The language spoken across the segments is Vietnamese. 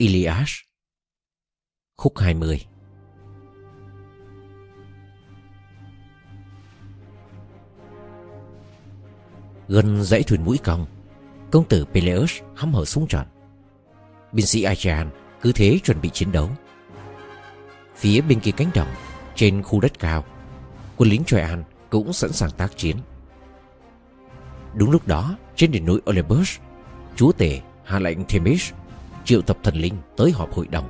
Ilias. Khúc 20 Gần dãy thuyền mũi cong, Công tử Peleus hăm hở súng trận Binh sĩ Achean cứ thế chuẩn bị chiến đấu. Phía bên kia cánh đồng, Trên khu đất cao, Quân lính Troyan cũng sẵn sàng tác chiến. Đúng lúc đó, Trên đỉnh núi Olympus, Chúa tể hạ lệnh Themis Triệu tập thần linh tới họp hội đồng.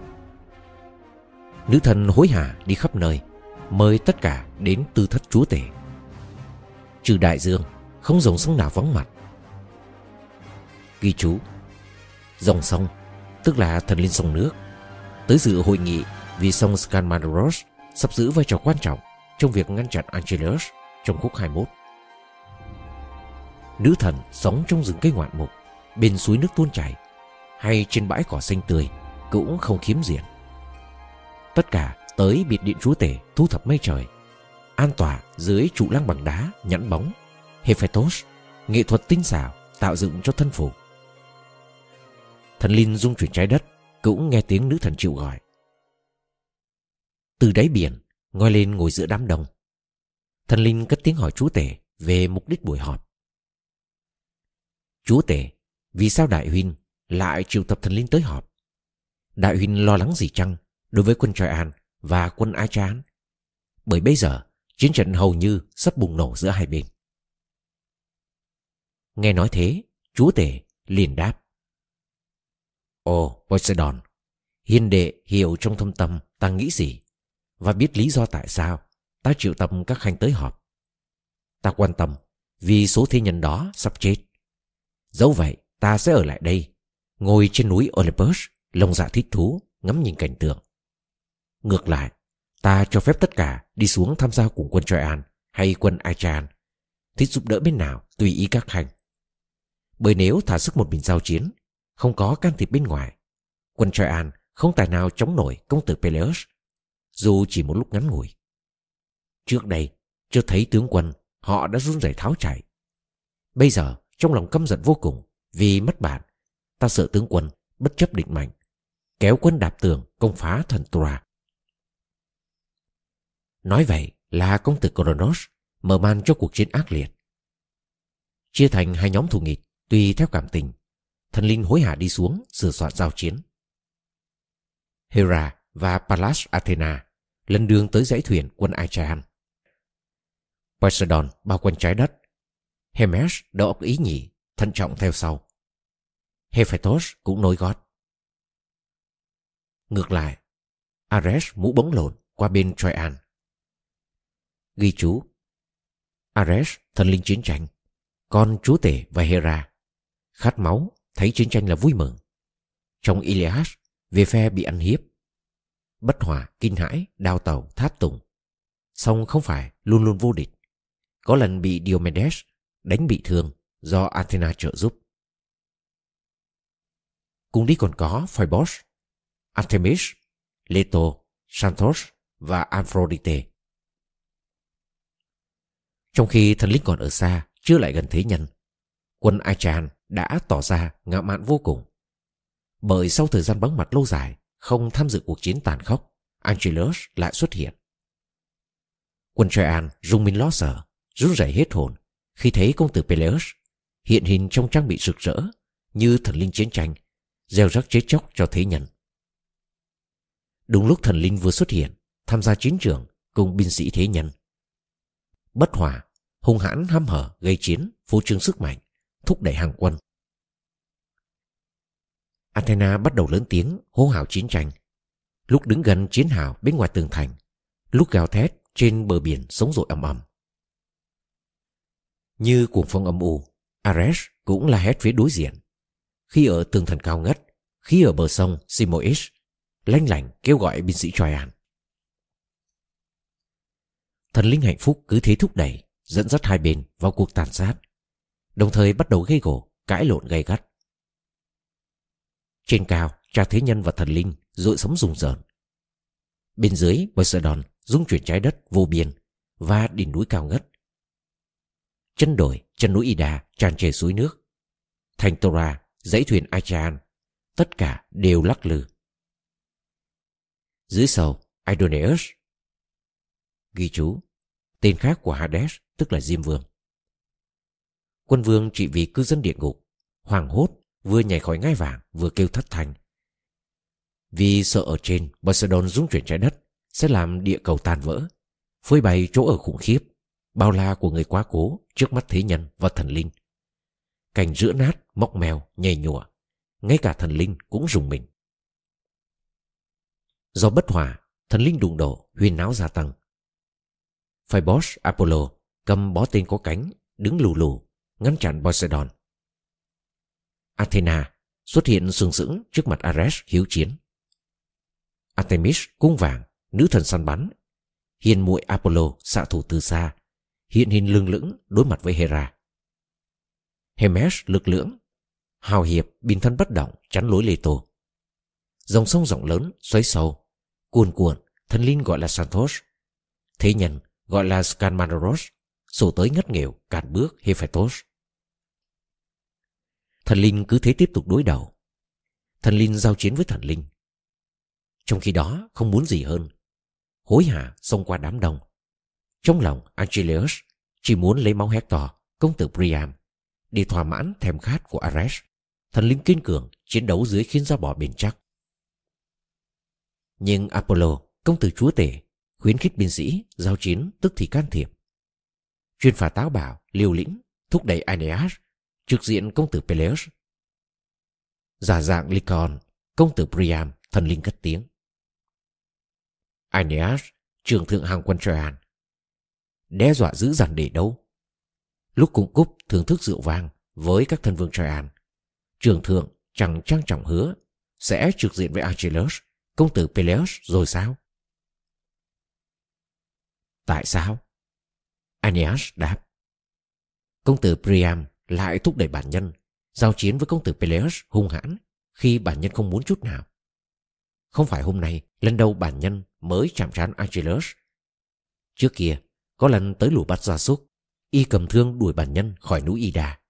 Nữ thần hối hả đi khắp nơi Mời tất cả đến tư thất chúa tể. Trừ đại dương Không dòng sông nào vắng mặt. Ghi chú Dòng sông Tức là thần linh sông nước. Tới dự hội nghị vì sông Scanmadoros sắp giữ vai trò quan trọng trong việc ngăn chặn Angelus trong khúc 21. Nữ thần sống trong rừng cây ngoạn mục, bên suối nước tuôn chảy hay trên bãi cỏ xanh tươi cũng không khiếm diện. Tất cả tới biệt điện chúa tể thu thập mây trời, an tỏa dưới trụ lăng bằng đá nhẵn bóng, Hephaestus, nghệ thuật tinh xảo tạo dựng cho thân phủ. Thần linh dung chuyển trái đất cũng nghe tiếng nữ thần chịu gọi. Từ đáy biển ngoi lên ngồi giữa đám đông. Thần linh cất tiếng hỏi chúa tể về mục đích buổi họp. Chúa tể, vì sao đại huynh lại triệu tập thần linh tới họp? Đại huynh lo lắng gì chăng đối với quân Troyan và quân ai chán Bởi bây giờ chiến trận hầu như sắp bùng nổ giữa hai bên. Nghe nói thế, chúa tể liền đáp. Ồ, Poseidon, hiền đệ hiểu trong thâm tâm ta nghĩ gì và biết lý do tại sao ta triệu tập các khanh tới họp. Ta quan tâm vì số thế nhân đó sắp chết. Dẫu vậy, ta sẽ ở lại đây, ngồi trên núi Olympus, lông dạ thích thú, ngắm nhìn cảnh tượng. Ngược lại, ta cho phép tất cả đi xuống tham gia cùng quân Troyan hay quân Achan, thích giúp đỡ bên nào tùy ý các hành. Bởi nếu thả sức một mình giao chiến, không có can thiệp bên ngoài, quân Troyan không tài nào chống nổi công tử Peleus dù chỉ một lúc ngắn ngủi. Trước đây, chưa thấy tướng quân, họ đã run rẩy tháo chạy. Bây giờ, trong lòng căm giận vô cùng, vì mất bạn, ta sợ tướng quân bất chấp định mệnh, kéo quân đạp tường công phá thần Tura. Nói vậy là công tử Coronos mở màn cho cuộc chiến ác liệt. Chia thành hai nhóm thù nghịch, tùy theo cảm tình, thần linh hối hả đi xuống sửa soạn giao chiến. Hera và Pallas Athena lần đường tới dãy thuyền quân Achaean. Poseidon bao quanh trái đất. Hermes đỡ óc ý nhị, thận trọng theo sau. Hephaestus cũng nối gót. Ngược lại, Ares mũ bóng lộn qua bên Troyan. Ghi chú Ares, thần linh chiến tranh, con chúa tể và Hera. Khát máu, thấy chiến tranh là vui mừng. Trong Iliad, về phe bị ăn hiếp, bất hòa, kinh hãi, đao tàu, tháp tùng. Song không phải luôn luôn vô địch. Có lần bị Diomedes đánh bị thương do Athena trợ giúp. Cùng đi còn có Phoebus, Artemis, Leto, Santos và Aphrodite. Trong khi thần linh còn ở xa, chưa lại gần thế nhân, quân Achan đã tỏ ra ngạo mạn vô cùng. Bởi sau thời gian vắng mặt lâu dài, không tham dự cuộc chiến tàn khốc, Angelus lại xuất hiện. Quân Troyan rung mình lo sợ, run rẩy hết hồn khi thấy công tử Peleus hiện hình trong trang bị rực rỡ như thần linh chiến tranh, gieo rắc chế chóc cho thế nhân. Đúng lúc thần linh vừa xuất hiện, tham gia chiến trường cùng binh sĩ thế nhân. Bất hòa, hung hãn hăm hở gây chiến, phô trương sức mạnh, thúc đẩy hàng quân. Athena bắt đầu lớn tiếng hô hào chiến tranh. Lúc đứng gần chiến hào bên ngoài tường thành, lúc gào thét trên bờ biển sống dội ầm ầm. Như cuồng phong âm u, Ares cũng la hét phía đối diện. Khi ở tường thành cao ngất, khi ở bờ sông Simois, lanh lảnh kêu gọi binh sĩ Troyan. Thần linh hạnh phúc cứ thế thúc đẩy, dẫn dắt hai bên vào cuộc tàn sát, đồng thời bắt đầu gây gổ, cãi lộn gay gắt. Trên cao, cha thế nhân và thần linh dội sống rùng rợn. Bên dưới, Poseidon dung chuyển trái đất vô biên và đỉnh núi cao ngất. Chân đồi, chân núi Ida tràn trề suối nước. Thành Tora, dãy thuyền Achan, tất cả đều lắc lư, Dưới sầu Idoneus. Ghi chú, tên khác của Hades tức là Diêm Vương. Quân vương trị vì cư dân địa ngục, hoàng hốt, vừa nhảy khỏi ngai vàng vừa kêu thất thanh. Vì sợ ở trên Poseidon dung chuyển trái đất sẽ làm địa cầu tan vỡ, phơi bày chỗ ở khủng khiếp, bao la của người quá cố trước mắt thế nhân và thần linh cành rữa nát, móc mèo, nhầy nhụa, ngay cả thần linh cũng rùng mình. Do bất hòa, thần linh đụng độ, huyền náo gia tăng. Phaebos Apollo cầm bó tên có cánh, đứng lù lù, ngăn chặn Poseidon. Athena xuất hiện sừng sững trước mặt Ares hiếu chiến. Artemis cung vàng, nữ thần săn bắn. Hiền muội Apollo xạ thủ từ xa, hiện hình lưng lững đối mặt với Hera. Hermes lực lưỡng, hào hiệp bình thân bất động chắn lối Lê Tô. Dòng sông rộng lớn, xoáy sâu, cuồn cuộn, thần linh gọi là Santos. Thế nhân gọi là Scanmaneros, sổ tới ngất nghèo, cản bước Hephaestus. Thần linh cứ thế tiếp tục đối đầu. Thần linh giao chiến với thần linh. Trong khi đó không muốn gì hơn. Hối hả xông qua đám đông. Trong lòng Achilles chỉ muốn lấy máu Hector, công tử Priam, để thỏa mãn thèm khát của Ares. Thần linh kiên cường chiến đấu dưới khiến da bò bền chắc. Nhưng Apollo, công tử chúa tể, khuyến khích binh sĩ giao chiến tức thì can thiệp. Chuyên phá táo bảo, liều lĩnh, thúc đẩy Aeneas trực diện công tử Peleus. Giả dạng Lycon, công tử Priam, thần linh cất tiếng. Aeneas, trường thượng hàng quân Troyan, đe dọa giữ dằn để đâu. Lúc cung cúp thưởng thức rượu vang với các thân vương Troyan, trường thượng chẳng trang trọng hứa sẽ trực diện với Achilles, công tử Peleus rồi sao? Tại sao? Aeneas đáp. Công tử Priam lại thúc đẩy bản nhân giao chiến với công tử Peleus hung hãn khi bản nhân không muốn chút nào. Không phải hôm nay lần đầu bản nhân mới chạm trán Achilles. Trước kia, có lần tới lũ bắt gia súc, y cầm thương đuổi bản nhân khỏi núi Ida.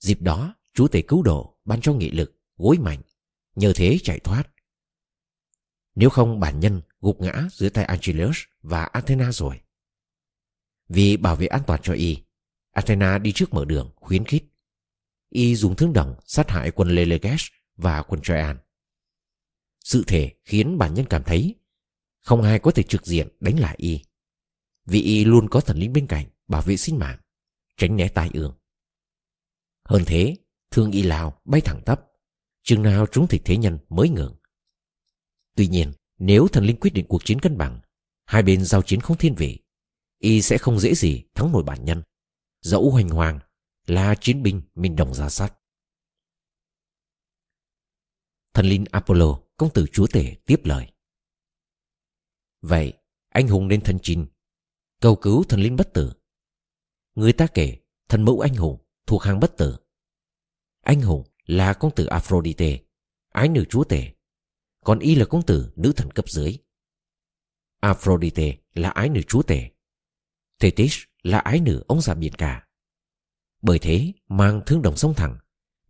Dịp đó, chúa tể cứu độ ban cho nghị lực, gối mạnh, nhờ thế chạy thoát. Nếu không bản nhân gục ngã dưới tay Achilles và Athena rồi. Vì bảo vệ an toàn cho y, Athena đi trước mở đường, khuyến khích. Y dùng thương đồng sát hại quân Leleges và quân Troyan. Sự thể khiến bản nhân cảm thấy không ai có thể trực diện đánh lại y. Vì y luôn có thần linh bên cạnh bảo vệ sinh mạng, tránh né tai ương. Hơn thế, thương y lao bay thẳng tắp, chừng nào trúng thịt thế nhân mới ngừng. Tuy nhiên, nếu thần linh quyết định cuộc chiến cân bằng, hai bên giao chiến không thiên vị, y sẽ không dễ gì thắng nổi bản nhân. Dẫu hoành hoàng là chiến binh mình đồng ra sát. Thần linh Apollo, công tử chúa tể tiếp lời. Vậy, anh hùng nên thân chinh, cầu cứu thần linh bất tử. Người ta kể thần mẫu anh hùng thuộc hàng bất tử. Anh hùng là công tử Aphrodite, ái nữ chúa tể, còn y là công tử nữ thần cấp dưới. Aphrodite là ái nữ chúa tể, Thetis là ái nữ ông già biển cả. Bởi thế mang thương đồng sông thẳng,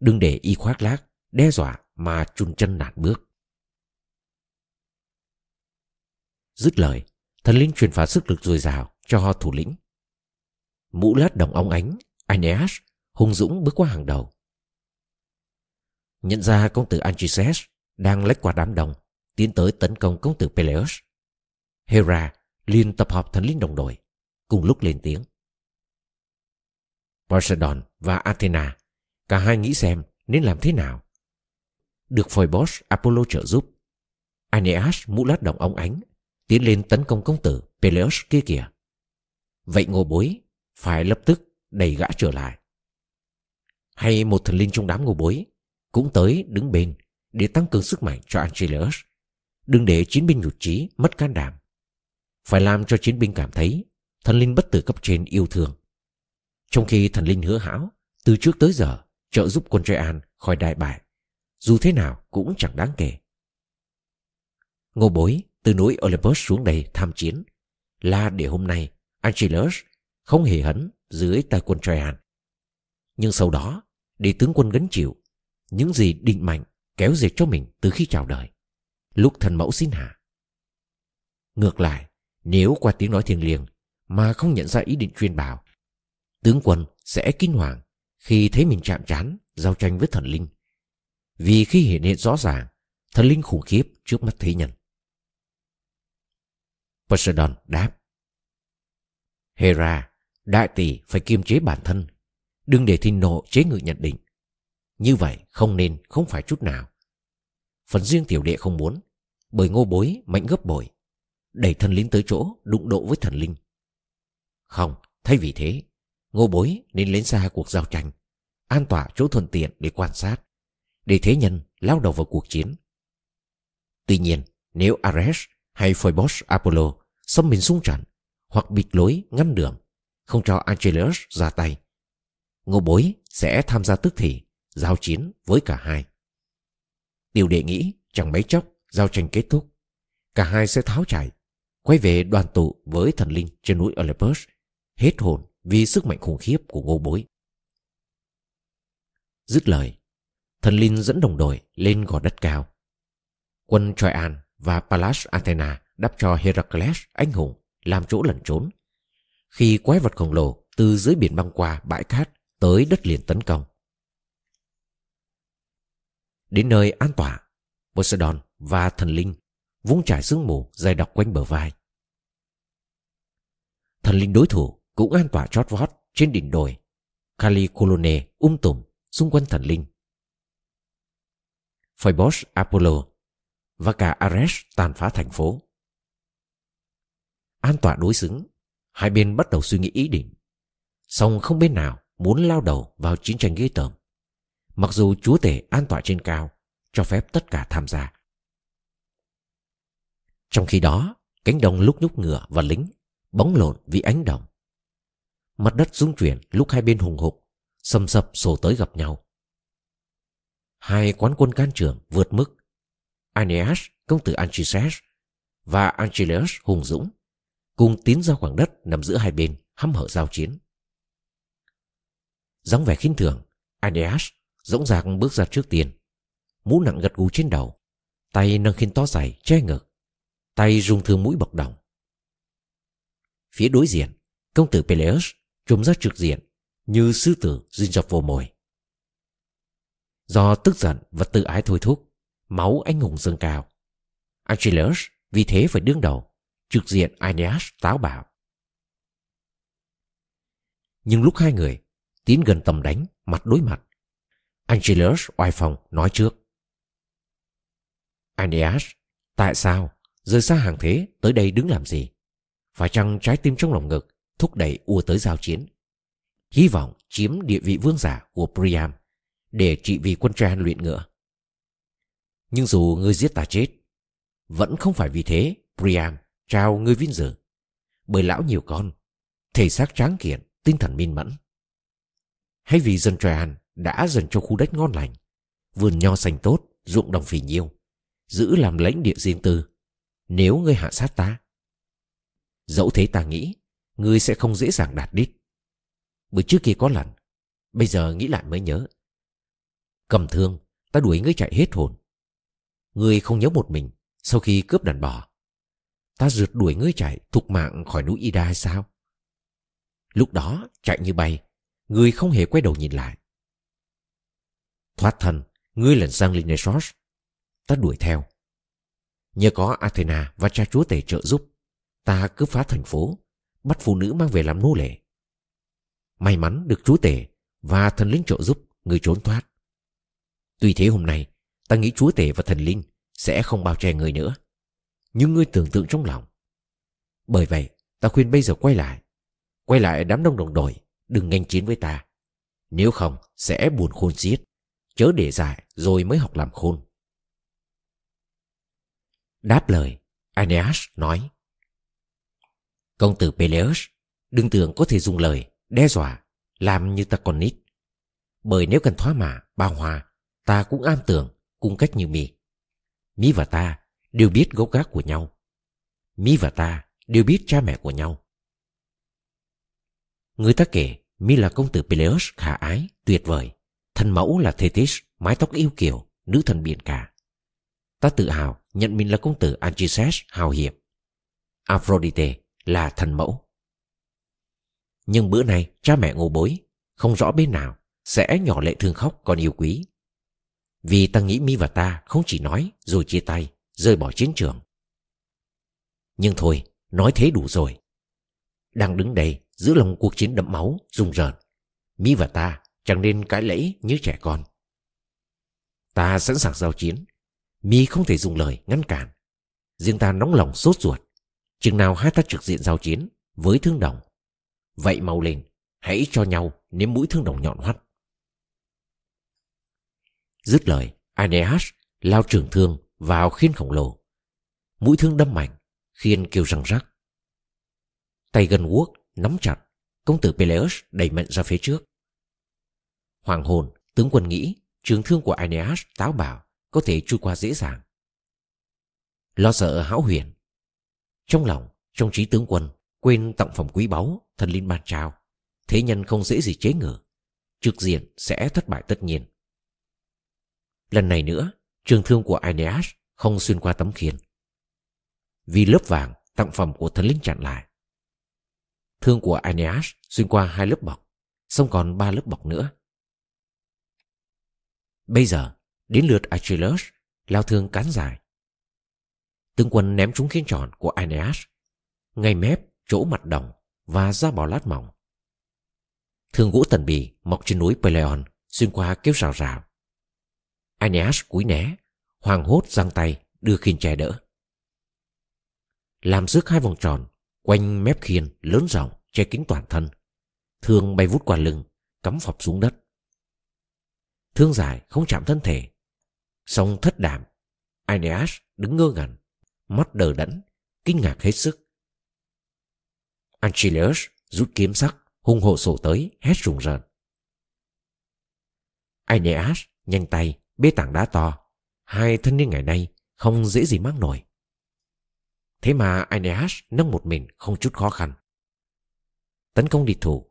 đừng để y khoác lác, đe dọa mà chun chân nản bước. Dứt lời, thần linh truyền phá sức lực dồi dào cho họ thủ lĩnh. Mũ lát đồng óng ánh, Aeneas hung dũng bước qua hàng đầu. Nhận ra công tử Anchises đang lách qua đám đông, tiến tới tấn công công tử Peleus. Hera liền tập hợp thần linh đồng đội, cùng lúc lên tiếng. Poseidon và Athena, cả hai nghĩ xem nên làm thế nào. Được Phoebus Apollo trợ giúp, Aeneas mũ lát đồng óng ánh, tiến lên tấn công công tử Peleus kia kìa. Vậy ngô bối phải lập tức đẩy gã trở lại. Hay một thần linh trong đám ngô bối cũng tới đứng bên để tăng cường sức mạnh cho Angelus. Đừng để chiến binh nhụt chí mất can đảm. Phải làm cho chiến binh cảm thấy thần linh bất tử cấp trên yêu thương. Trong khi thần linh hứa hão, từ trước tới giờ, trợ giúp quân An khỏi đại bại, dù thế nào cũng chẳng đáng kể. Ngô bối từ núi Olympus xuống đây tham chiến, là để hôm nay Angelus không hề hấn dưới tay quân Traian. Nhưng sau đó, để tướng quân gánh chịu những gì định mạnh kéo dệt cho mình từ khi chào đời. lúc thần mẫu xin hạ. Ngược lại, nếu qua tiếng nói thiêng liêng mà không nhận ra ý định truyền bảo, tướng quân sẽ kinh hoàng khi thấy mình chạm trán giao tranh với thần linh. Vì khi hiện hiện rõ ràng, thần linh khủng khiếp trước mắt thế nhân. Poseidon đáp. Hera, đại tỷ phải kiềm chế bản thân, đừng để thiên nộ chế ngự nhận định. Như vậy không nên, không phải chút nào. Phần riêng tiểu đệ không muốn, bởi ngô bối mạnh gấp bội, đẩy thần linh tới chỗ đụng độ với thần linh. Không, thay vì thế, ngô bối nên lên xa cuộc giao tranh, an tỏa chỗ thuận tiện để quan sát, để thế nhân lao đầu vào cuộc chiến. Tuy nhiên, nếu Ares hay Phoibos, Apollo xâm mình xung trận hoặc bịt lối ngăn đường, không cho Angelus ra tay, ngô bối sẽ tham gia tức thì giao chiến với cả hai. Điều đệ nghĩ chẳng mấy chốc giao tranh kết thúc, cả hai sẽ tháo chạy, quay về đoàn tụ với thần linh trên núi Olympus, hết hồn vì sức mạnh khủng khiếp của ngô bối. Dứt lời, thần linh dẫn đồng đội lên gò đất cao. Quân Troyan và Pallas Athena đắp cho Heracles anh hùng làm chỗ lẩn trốn. Khi quái vật khổng lồ từ dưới biển băng qua bãi cát tới đất liền tấn công. Đến nơi an tỏa, Poseidon và thần linh vung trải sương mù dài đặc quanh bờ vai. Thần linh đối thủ cũng an tỏa chót vót trên đỉnh đồi. Kali Colone um tùm xung quanh thần linh. Phoebos Apollo và cả Ares tàn phá thành phố. An tỏa đối xứng, hai bên bắt đầu suy nghĩ ý định. Song không bên nào muốn lao đầu vào chiến tranh ghê tởm. Mặc dù chúa tể an tọa trên cao, cho phép tất cả tham gia. Trong khi đó, cánh đồng lúc nhúc ngựa và lính, bóng lộn vì ánh đồng. Mặt đất rung chuyển lúc hai bên hùng hục, xâm sập sổ tới gặp nhau. Hai quán quân can trưởng vượt mức. Aeneas, công tử Anchises, và Anchileus hùng dũng, cùng tiến ra khoảng đất nằm giữa hai bên, hăm hở giao chiến. dáng vẻ khinh thường, Aneas dõng dạc bước ra trước tiên. Mũ nặng gật gù trên đầu, tay nâng khiên to dày che ngực, tay rung thương mũi bọc đồng. Phía đối diện, công tử Peleus trùm ra trực diện như sư tử dinh dọc vô mồi. Do tức giận và tự ái thôi thúc, máu anh hùng dâng cao. Achilles vì thế phải đương đầu, trực diện Aeneas táo bạo. Nhưng lúc hai người tiến gần tầm đánh, mặt đối mặt, Angelus oai phòng nói trước. Aeneas, tại sao rời xa hàng thế tới đây đứng làm gì? Phải chăng trái tim trong lòng ngực thúc đẩy ua tới giao chiến? Hy vọng chiếm địa vị vương giả của Priam để trị vì quân Troyan luyện ngựa. Nhưng dù ngươi giết ta chết, vẫn không phải vì thế Priam trao ngươi vinh dự. Bởi lão nhiều con, thể xác tráng kiện, tinh thần minh mẫn. Hay vì dân Troyan đã dần cho khu đất ngon lành, vườn nho xanh tốt, ruộng đồng phì nhiêu, giữ làm lãnh địa riêng tư, nếu ngươi hạ sát ta. Dẫu thế ta nghĩ, ngươi sẽ không dễ dàng đạt đích. Bởi trước kia có lần, bây giờ nghĩ lại mới nhớ. Cầm thương, ta đuổi ngươi chạy hết hồn. Ngươi không nhớ một mình sau khi cướp đàn bò. Ta rượt đuổi ngươi chạy thục mạng khỏi núi Ida hay sao? Lúc đó chạy như bay, ngươi không hề quay đầu nhìn lại. Thoát thân, ngươi lần sang Linesos. Ta đuổi theo. Nhờ có Athena và cha chúa tể trợ giúp, ta cướp phá thành phố, bắt phụ nữ mang về làm nô lệ. May mắn được chúa tể và thần linh trợ giúp người trốn thoát. Tuy thế hôm nay, ta nghĩ chúa tể và thần linh sẽ không bao che người nữa. Nhưng ngươi tưởng tượng trong lòng. Bởi vậy, ta khuyên bây giờ quay lại. Quay lại đám đông đồng đội, đừng nhanh chiến với ta. Nếu không, sẽ buồn khôn xiết. Chớ để dài rồi mới học làm khôn. Đáp lời, Aeneas nói. Công tử Peleus, đừng tưởng có thể dùng lời, đe dọa, làm như ta còn nít. Bởi nếu cần thoá mạ, bao hòa, ta cũng am tưởng, cung cách như mi. Mi và ta đều biết gốc gác của nhau. Mi và ta đều biết cha mẹ của nhau. Người ta kể Mi là công tử Peleus khả ái, tuyệt vời. Thân mẫu là Thetis, mái tóc yêu kiều, nữ thần biển cả. ta tự hào nhận mình là công tử Anchises hào hiệp. Aphrodite là thần mẫu. Nhưng bữa nay cha mẹ ngô bối, không rõ bên nào, sẽ nhỏ lệ thương khóc còn yêu quý. Vì ta nghĩ mi và ta không chỉ nói rồi chia tay, rời bỏ chiến trường. Nhưng thôi, nói thế đủ rồi. Đang đứng đây giữa lòng cuộc chiến đẫm máu, rung rợn. Mi và ta chẳng nên cãi lẫy như trẻ con. Ta sẵn sàng giao chiến. Mi không thể dùng lời ngăn cản. Riêng ta nóng lòng sốt ruột. Chừng nào hai ta trực diện giao chiến với thương đồng. Vậy mau lên, hãy cho nhau nếm mũi thương đồng nhọn hoắt. Dứt lời, Aeneas lao trường thương vào khiên khổng lồ. Mũi thương đâm mạnh, khiên kêu răng rắc. Tay gần guốc, nắm chặt, công tử Peleus đẩy mạnh ra phía trước. Hoàng hồn, tướng quân nghĩ trường thương của Aeneas táo bạo có thể chui qua dễ dàng. Lo sợ hão huyền. Trong lòng, trong trí tướng quân, quên tặng phẩm quý báu thần linh ban trao. Thế nhân không dễ gì chế ngự. Trực diện sẽ thất bại tất nhiên. Lần này nữa, trường thương của Aeneas không xuyên qua tấm khiên. Vì lớp vàng tặng phẩm của thần linh chặn lại. Thương của Aeneas xuyên qua hai lớp bọc, xong còn ba lớp bọc nữa. Bây giờ, đến lượt Achilles lao thương cán dài. Tướng quân ném trúng khiên tròn của Aeneas, ngay mép chỗ mặt đồng và da bò lát mỏng. Thương gỗ tần bì mọc trên núi Peleon xuyên qua kéo rào rào. Aeneas cúi né, hoàng hốt giang tay đưa khiên che đỡ. Làm rước hai vòng tròn, quanh mép khiên lớn rộng che kính toàn thân. Thương bay vút qua lưng, cắm phập xuống đất. Thương dài không chạm thân thể. Song thất đảm, Aeneas đứng ngơ ngẩn, mắt đờ đẫn, kinh ngạc hết sức. Achilles rút kiếm sắc, hung hộ sổ tới, hét rùng rợn. Aeneas nhanh tay bê tảng đá to, hai thân niên ngày nay không dễ gì mang nổi. Thế mà Aeneas nâng một mình không chút khó khăn. Tấn công địch thủ,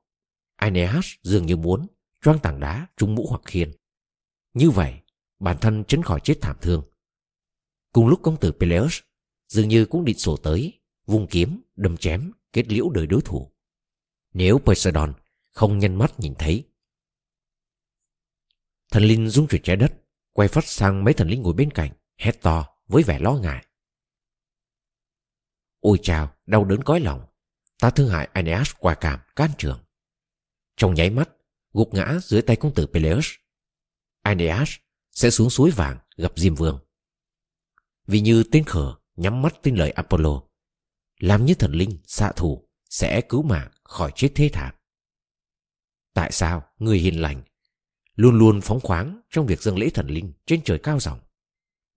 Aeneas dường như muốn choang tảng đá trúng mũ hoặc khiên. Như vậy, bản thân tránh khỏi chết thảm thương. Cùng lúc công tử Peleus dường như cũng định sổ tới, vung kiếm, đâm chém, kết liễu đời đối thủ. Nếu Poseidon không nhân mắt nhìn thấy. Thần linh dung chuyển trái đất, quay phát sang mấy thần linh ngồi bên cạnh, hét to với vẻ lo ngại. Ôi chào, đau đớn cõi lòng. Ta thương hại Aeneas quả cảm, can trường. Trong nháy mắt, gục ngã dưới tay công tử Peleus. Aeneas sẽ xuống suối vàng gặp Diêm Vương. Vì như tên khở nhắm mắt tin lời Apollo, làm như thần linh xạ thủ sẽ cứu mạng khỏi chết thế thảm. Tại sao người hiền lành luôn luôn phóng khoáng trong việc dâng lễ thần linh trên trời cao ròng.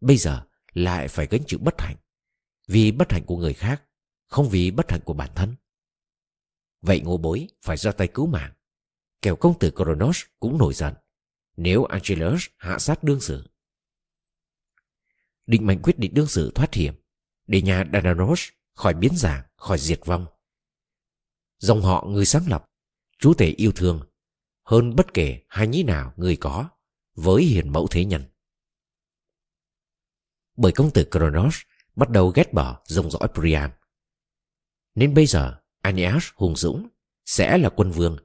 Bây giờ lại phải gánh chịu bất hạnh, vì bất hạnh của người khác, không vì bất hạnh của bản thân. Vậy ngô bối phải ra tay cứu mạng. Kẻo công tử Kronos cũng nổi giận nếu Angelus hạ sát đương sự. Định mạnh quyết định đương sự thoát hiểm để nhà Dananos khỏi biến dạng, khỏi diệt vong. Dòng họ người sáng lập, chú tể yêu thương hơn bất kể hai nhĩ nào người có với hiền mẫu thế nhân. Bởi công tử Kronos bắt đầu ghét bỏ dòng dõi Priam. Nên bây giờ Aeneas hùng dũng sẽ là quân vương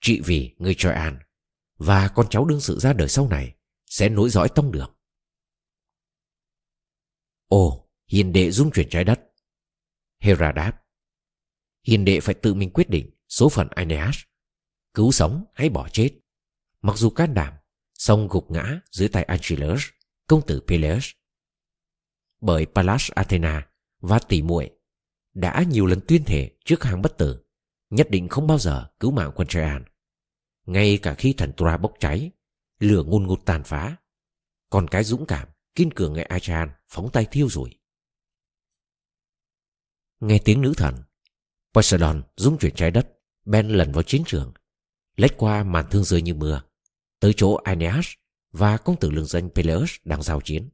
trị vì người Troyan và con cháu đương sự ra đời sau này sẽ nối dõi tông đường. Ồ, hiền đệ dung chuyển trái đất. Hera đáp. Hiền đệ phải tự mình quyết định số phận Aeneas cứu sống hay bỏ chết. Mặc dù can đảm, song gục ngã dưới tay Achilles, công tử Peleus. Bởi Pallas Athena và tỷ muội đã nhiều lần tuyên thể trước hàng bất tử, nhất định không bao giờ cứu mạng quân Troyan. Ngay cả khi thần Tura bốc cháy, lửa ngôn ngụt tàn phá, còn cái dũng cảm, kiên cường người Achan phóng tay thiêu rủi Nghe tiếng nữ thần, Poseidon dung chuyển trái đất, Ben lần vào chiến trường, lách qua màn thương rơi như mưa, tới chỗ Aeneas và công tử lương danh Peleus đang giao chiến.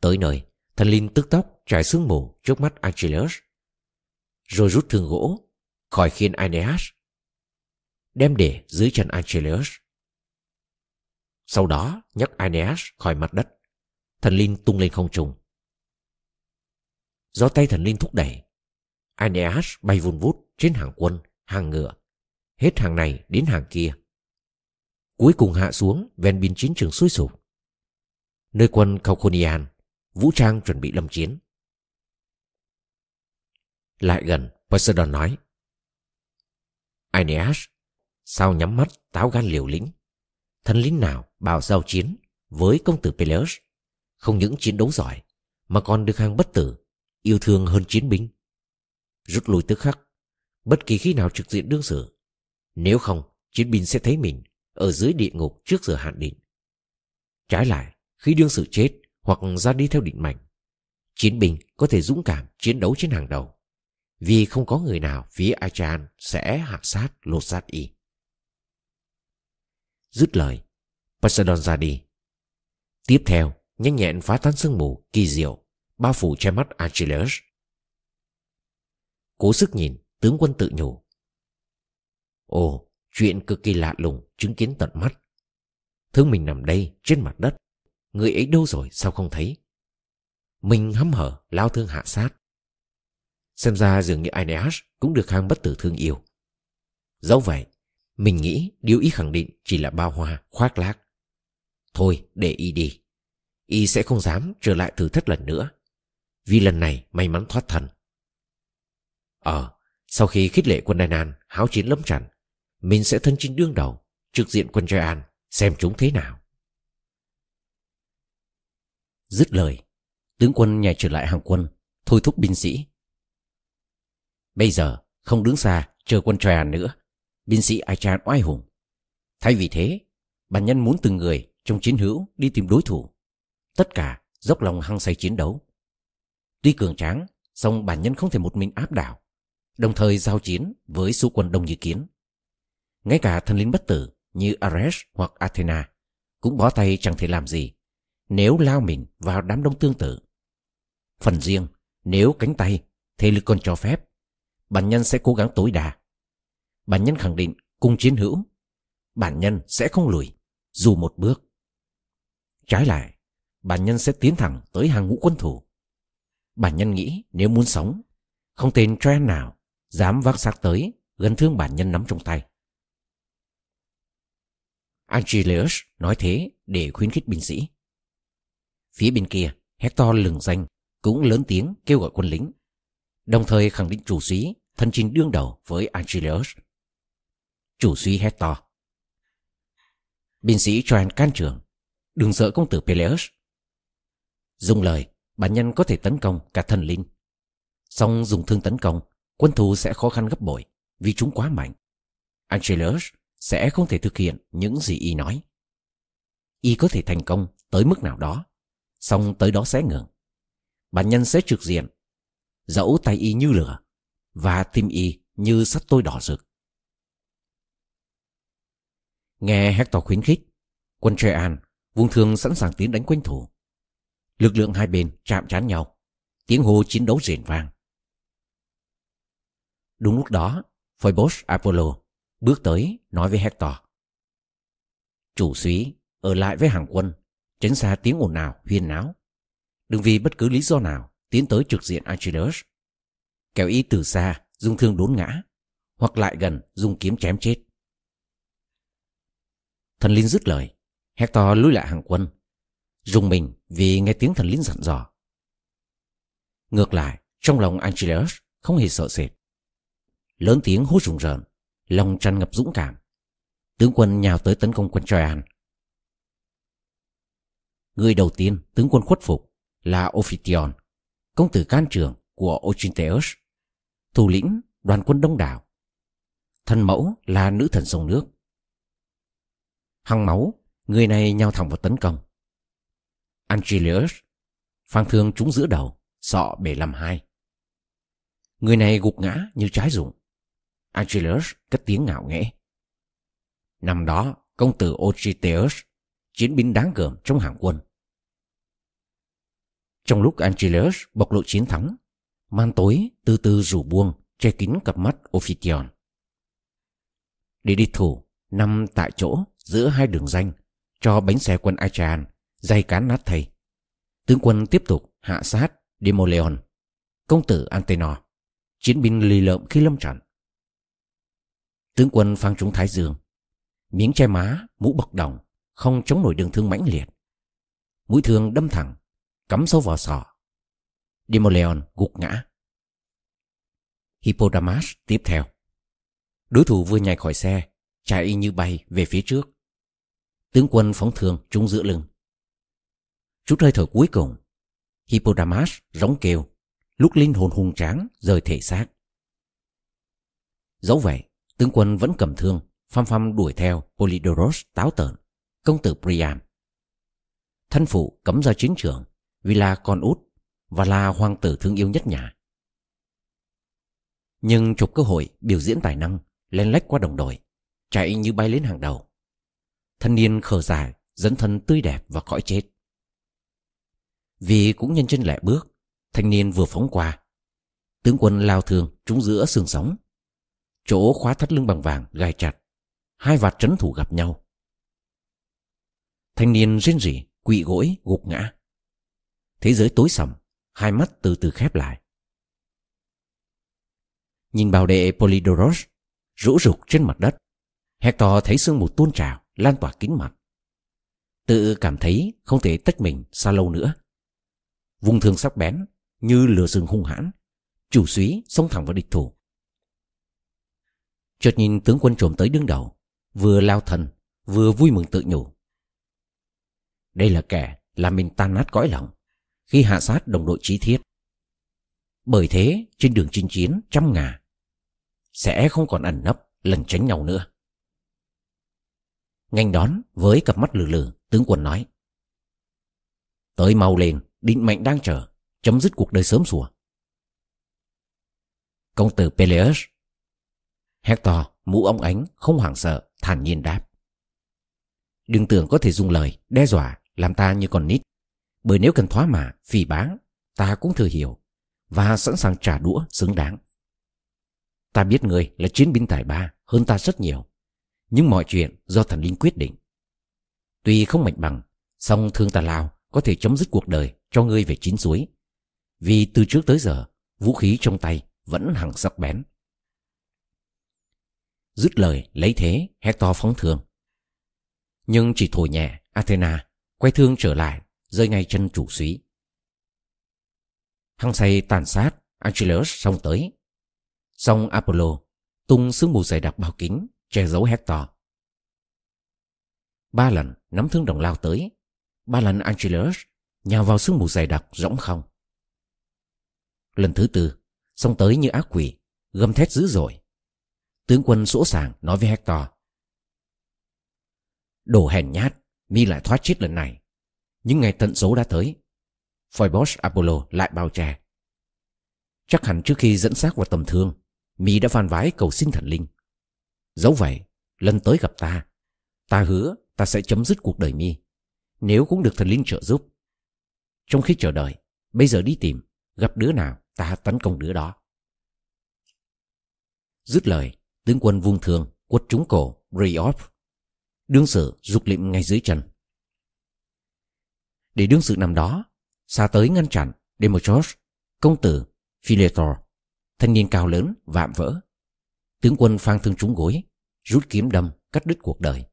Tới nơi, thần linh tức tốc trải sương mù trước mắt Achilles, rồi rút thương gỗ khỏi khiên Aeneas, đem để dưới chân Achilles. Sau đó nhấc Aeneas khỏi mặt đất, Thần linh tung lên không trung. Do tay thần linh thúc đẩy, Aeneas bay vun vút trên hàng quân, hàng ngựa, hết hàng này đến hàng kia. Cuối cùng hạ xuống ven biên chiến trường suối sụp. Nơi quân Kaukonian, vũ trang chuẩn bị lâm chiến. Lại gần, Poseidon nói. Aeneas, sao nhắm mắt táo gan liều lĩnh? thân lính nào bảo giao chiến với công tử Peleus không những chiến đấu giỏi mà còn được hàng bất tử, yêu thương hơn chiến binh. Rút lui tức khắc, bất kỳ khi nào trực diện đương sự. Nếu không, chiến binh sẽ thấy mình ở dưới địa ngục trước giờ hạn định. Trái lại, khi đương sự chết hoặc ra đi theo định mệnh, chiến binh có thể dũng cảm chiến đấu trên hàng đầu. Vì không có người nào phía Achan sẽ hạ sát lột sát y. Dứt lời, Poseidon ra đi. Tiếp theo, nhanh nhẹn phá tan sương mù kỳ diệu, bao phủ che mắt Achilles. Cố sức nhìn, tướng quân tự nhủ. Ồ, chuyện cực kỳ lạ lùng chứng kiến tận mắt. Thương mình nằm đây trên mặt đất, người ấy đâu rồi sao không thấy? Mình hăm hở lao thương hạ sát. Xem ra dường như Aeneas cũng được hang bất tử thương yêu. Dẫu vậy, mình nghĩ điều ý khẳng định chỉ là bao hoa, khoác lác. Thôi, để y đi. Y sẽ không dám trở lại thử thách lần nữa. Vì lần này may mắn thoát thần. Ờ, sau khi khích lệ quân Đài Nàn háo chiến lâm trận, mình sẽ thân chinh đương đầu, trực diện quân Trai An, xem chúng thế nào. Dứt lời, tướng quân nhảy trở lại hàng quân, thôi thúc binh sĩ. Bây giờ, không đứng xa, chờ quân Trai An nữa binh sĩ Ai Chan oai hùng. Thay vì thế, bản nhân muốn từng người trong chiến hữu đi tìm đối thủ. Tất cả dốc lòng hăng say chiến đấu. Tuy cường tráng, song bản nhân không thể một mình áp đảo, đồng thời giao chiến với số quân đông như kiến. Ngay cả thần linh bất tử như Ares hoặc Athena cũng bó tay chẳng thể làm gì nếu lao mình vào đám đông tương tự. Phần riêng, nếu cánh tay, thế lực còn cho phép, bản nhân sẽ cố gắng tối đa bản nhân khẳng định cùng chiến hữu, bản nhân sẽ không lùi, dù một bước. Trái lại, bản nhân sẽ tiến thẳng tới hàng ngũ quân thủ. Bản nhân nghĩ nếu muốn sống, không tên Tren nào dám vác xác tới gần thương bản nhân nắm trong tay. Angelius nói thế để khuyến khích binh sĩ. Phía bên kia, Hector lừng danh cũng lớn tiếng kêu gọi quân lính, đồng thời khẳng định chủ sĩ thân chinh đương đầu với Angelius. chủ suy Hector. Binh sĩ Troan can trường, đừng sợ công tử Peleus. Dùng lời, bản nhân có thể tấn công cả thần linh. Song dùng thương tấn công, quân thù sẽ khó khăn gấp bội vì chúng quá mạnh. Angelus sẽ không thể thực hiện những gì y nói. Y có thể thành công tới mức nào đó, song tới đó sẽ ngừng. Bản nhân sẽ trực diện, dẫu tay y như lửa, và tim y như sắt tôi đỏ rực. Nghe Hector khuyến khích, quân Trean vùng thường sẵn sàng tiến đánh quanh thủ. Lực lượng hai bên chạm trán nhau, tiếng hô chiến đấu rền vang. Đúng lúc đó, Phoebus Apollo bước tới nói với Hector. Chủ suý ở lại với hàng quân, tránh xa tiếng ồn ào huyên náo. Đừng vì bất cứ lý do nào tiến tới trực diện Achilles. Kéo ý từ xa dùng thương đốn ngã, hoặc lại gần dùng kiếm chém chết. Thần linh dứt lời Hector lùi lại hàng quân Dùng mình vì nghe tiếng thần linh dặn dò Ngược lại Trong lòng Angelus không hề sợ sệt Lớn tiếng hú rùng rợn Lòng tràn ngập dũng cảm Tướng quân nhào tới tấn công quân Troyan Người đầu tiên tướng quân khuất phục Là Ophition Công tử can trường của Ochinteus Thủ lĩnh đoàn quân đông đảo thân mẫu là nữ thần sông nước Hăng máu, người này nhào thẳng vào tấn công. Angelius, phang thương trúng giữa đầu, sọ bể làm hai. Người này gục ngã như trái rụng. Achilles cất tiếng ngạo nghễ. Năm đó, công tử Ochiteus, chiến binh đáng gờm trong hàng quân. Trong lúc Achilles bộc lộ chiến thắng, man tối từ từ rủ buông che kín cặp mắt Ophition. Để đi thủ, nằm tại chỗ giữa hai đường danh cho bánh xe quân Achaean dây cán nát thầy. Tướng quân tiếp tục hạ sát Demoleon, công tử Antenor, chiến binh lì lợm khi lâm trận. Tướng quân phang trúng Thái Dương, miếng che má, mũ bọc đồng, không chống nổi đường thương mãnh liệt. Mũi thương đâm thẳng, cắm sâu vào sọ. Demoleon gục ngã. Hippodamas tiếp theo. Đối thủ vừa nhảy khỏi xe, chạy như bay về phía trước. Tướng quân phóng thường trúng giữa lưng. Chút hơi thở cuối cùng, Hippodamas rống kêu, lúc linh hồn hùng tráng rời thể xác. Dẫu vậy, tướng quân vẫn cầm thương, phăm phăm đuổi theo Polydoros táo tợn, công tử Priam. Thân phụ cấm ra chiến trường vì là con út và là hoàng tử thương yêu nhất nhà. Nhưng chụp cơ hội biểu diễn tài năng len lách qua đồng đội, chạy như bay lên hàng đầu. Thanh niên khờ dài, dẫn thân tươi đẹp và cõi chết. Vì cũng nhân chân lẹ bước, thanh niên vừa phóng qua. Tướng quân lao thường trúng giữa xương sống. Chỗ khóa thắt lưng bằng vàng gai chặt, hai vạt trấn thủ gặp nhau. Thanh niên rên rỉ, quỵ gối, gục ngã. Thế giới tối sầm, hai mắt từ từ khép lại. Nhìn bào đệ Polydoros rũ rục trên mặt đất, Hector thấy sương mù tuôn trào, lan tỏa kín mặt. Tự cảm thấy không thể tách mình xa lâu nữa. Vùng thương sắc bén, như lửa rừng hung hãn, chủ suý xông thẳng vào địch thủ. Chợt nhìn tướng quân trộm tới đứng đầu, vừa lao thần, vừa vui mừng tự nhủ. Đây là kẻ làm mình tan nát cõi lòng khi hạ sát đồng đội chí thiết. Bởi thế, trên đường chinh chiến trăm ngà, sẽ không còn ẩn nấp lần tránh nhau nữa. Nhanh đón với cặp mắt lử lử, tướng quân nói. Tới mau lên, định mệnh đang chờ, chấm dứt cuộc đời sớm sủa. Công tử Peleus Hector, mũ ông ánh, không hoảng sợ, thản nhiên đáp. Đừng tưởng có thể dùng lời, đe dọa, làm ta như con nít. Bởi nếu cần thoá mạ, phỉ báng, ta cũng thừa hiểu và sẵn sàng trả đũa xứng đáng. Ta biết người là chiến binh tài ba hơn ta rất nhiều, nhưng mọi chuyện do thần linh quyết định. Tuy không mạnh bằng, song thương ta lao có thể chấm dứt cuộc đời cho ngươi về chín suối. Vì từ trước tới giờ, vũ khí trong tay vẫn hằng sắc bén. Dứt lời lấy thế Hector phóng thương. Nhưng chỉ thổi nhẹ Athena quay thương trở lại rơi ngay chân chủ suý. Hăng say tàn sát Achilles xông tới. Xong Apollo tung sương mù dày đặc bao kính che giấu Hector. Ba lần nắm thương đồng lao tới. Ba lần Achilles nhào vào sương mù dày đặc rỗng không. Lần thứ tư, xông tới như ác quỷ, gầm thét dữ dội. Tướng quân sỗ sàng nói với Hector. Đồ hèn nhát, mi lại thoát chết lần này. Những ngày tận số đã tới. Phoibos Apollo lại bao che. Chắc hẳn trước khi dẫn xác vào tầm thương, mi đã van vái cầu xin thần linh. Dẫu vậy, lần tới gặp ta, ta hứa ta sẽ chấm dứt cuộc đời mi. Nếu cũng được thần linh trợ giúp. Trong khi chờ đợi, bây giờ đi tìm, gặp đứa nào ta tấn công đứa đó. Dứt lời, tướng quân vung thường quất trúng cổ Rayop. Đương sự rục lịm ngay dưới chân. Để đương sự nằm đó, xa tới ngăn chặn Demochos, công tử Philetor, thanh niên cao lớn, vạm vỡ. Tướng quân phang thương trúng gối, rút kiếm đâm, cắt đứt cuộc đời.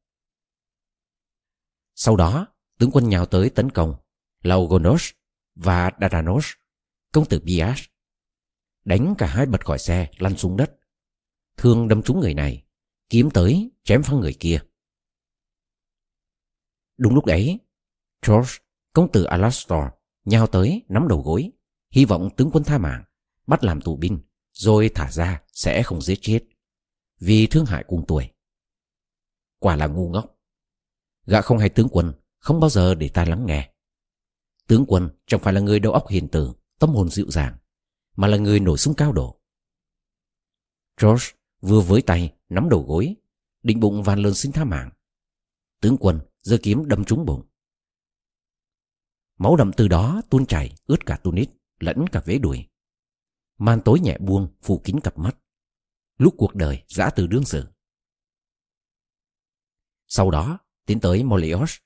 Sau đó, tướng quân nhào tới tấn công Laugonos và Dadanos, công tử Bias. Đánh cả hai bật khỏi xe, lăn xuống đất. Thương đâm trúng người này, kiếm tới, chém phăng người kia. Đúng lúc ấy, George, công tử Alastor, nhào tới, nắm đầu gối, hy vọng tướng quân tha mạng, bắt làm tù binh, rồi thả ra sẽ không giết chết, vì thương hại cùng tuổi. Quả là ngu ngốc. Gã không hay tướng quân, không bao giờ để ta lắng nghe. Tướng quân chẳng phải là người đầu óc hiền tử, tâm hồn dịu dàng, mà là người nổi súng cao độ. George vừa với tay nắm đầu gối, định bụng van lơn xin tha mạng. Tướng quân giơ kiếm đâm trúng bụng. Máu đậm từ đó tuôn chảy ướt cả tunít lẫn cả vế đùi. màn tối nhẹ buông phủ kín cặp mắt. Lúc cuộc đời giã từ đương sự. Sau đó tiến tới Molios.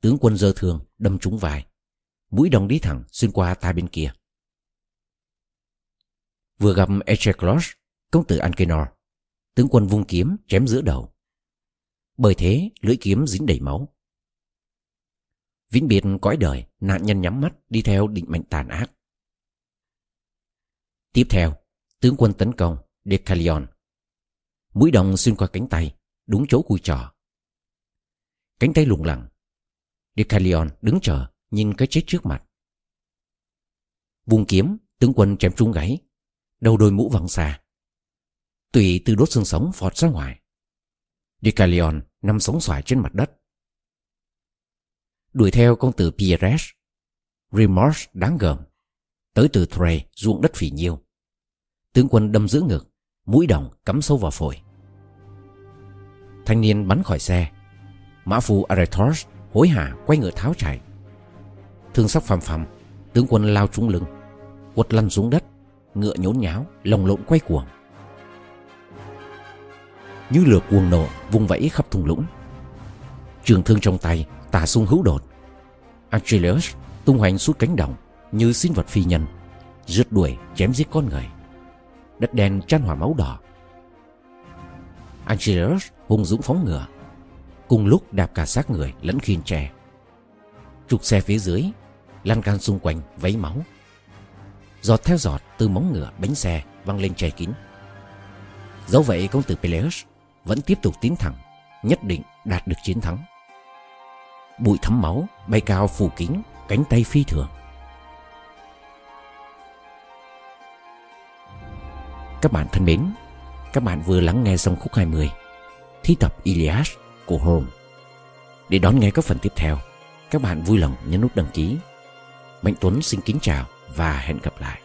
Tướng quân dơ thường đâm trúng vai. Mũi đồng đi thẳng xuyên qua tai bên kia. Vừa gặp Echeclos, công tử Ankenor, tướng quân vung kiếm chém giữa đầu. Bởi thế lưỡi kiếm dính đầy máu. Vĩnh biệt cõi đời, nạn nhân nhắm mắt đi theo định mệnh tàn ác. Tiếp theo, tướng quân tấn công Decalion. Mũi đồng xuyên qua cánh tay, đúng chỗ cùi trỏ. Cánh tay lủng lẳng. Decalion đứng chờ, nhìn cái chết trước mặt. Vùng kiếm, tướng quân chém trúng gáy, đầu đôi mũ văng xa. Tùy từ đốt xương sống phọt ra ngoài. Decalion nằm sống xoài trên mặt đất. Đuổi theo công tử Pierres, Remorse đáng gờm, tới từ Thray ruộng đất phỉ nhiêu. Tướng quân đâm giữa ngực, mũi đồng cắm sâu vào phổi. Thanh niên bắn khỏi xe. Mã phu Arethos hối hả quay ngựa tháo chạy. Thương sóc phàm phàm, tướng quân lao trúng lưng, quật lăn xuống đất, ngựa nhốn nháo, lồng lộn quay cuồng. Như lửa cuồng nổ vung vẫy khắp thung lũng. Trường thương trong tay tà sung hữu đột. Achilles tung hoành suốt cánh đồng như sinh vật phi nhân, rượt đuổi chém giết con người đất đen chan hòa máu đỏ. Achilles hung dũng phóng ngựa, cùng lúc đạp cả xác người lẫn khiên tre. Trục xe phía dưới, lan can xung quanh vấy máu. Giọt theo giọt từ móng ngựa bánh xe văng lên che kín. Dẫu vậy công tử Peleus vẫn tiếp tục tiến thẳng, nhất định đạt được chiến thắng. Bụi thấm máu bay cao phủ kín cánh tay phi thường. Các bạn thân mến, các bạn vừa lắng nghe xong khúc 20 Thi tập Iliad của Holmes. Để đón nghe các phần tiếp theo, các bạn vui lòng nhấn nút đăng ký. Mạnh Tuấn xin kính chào và hẹn gặp lại.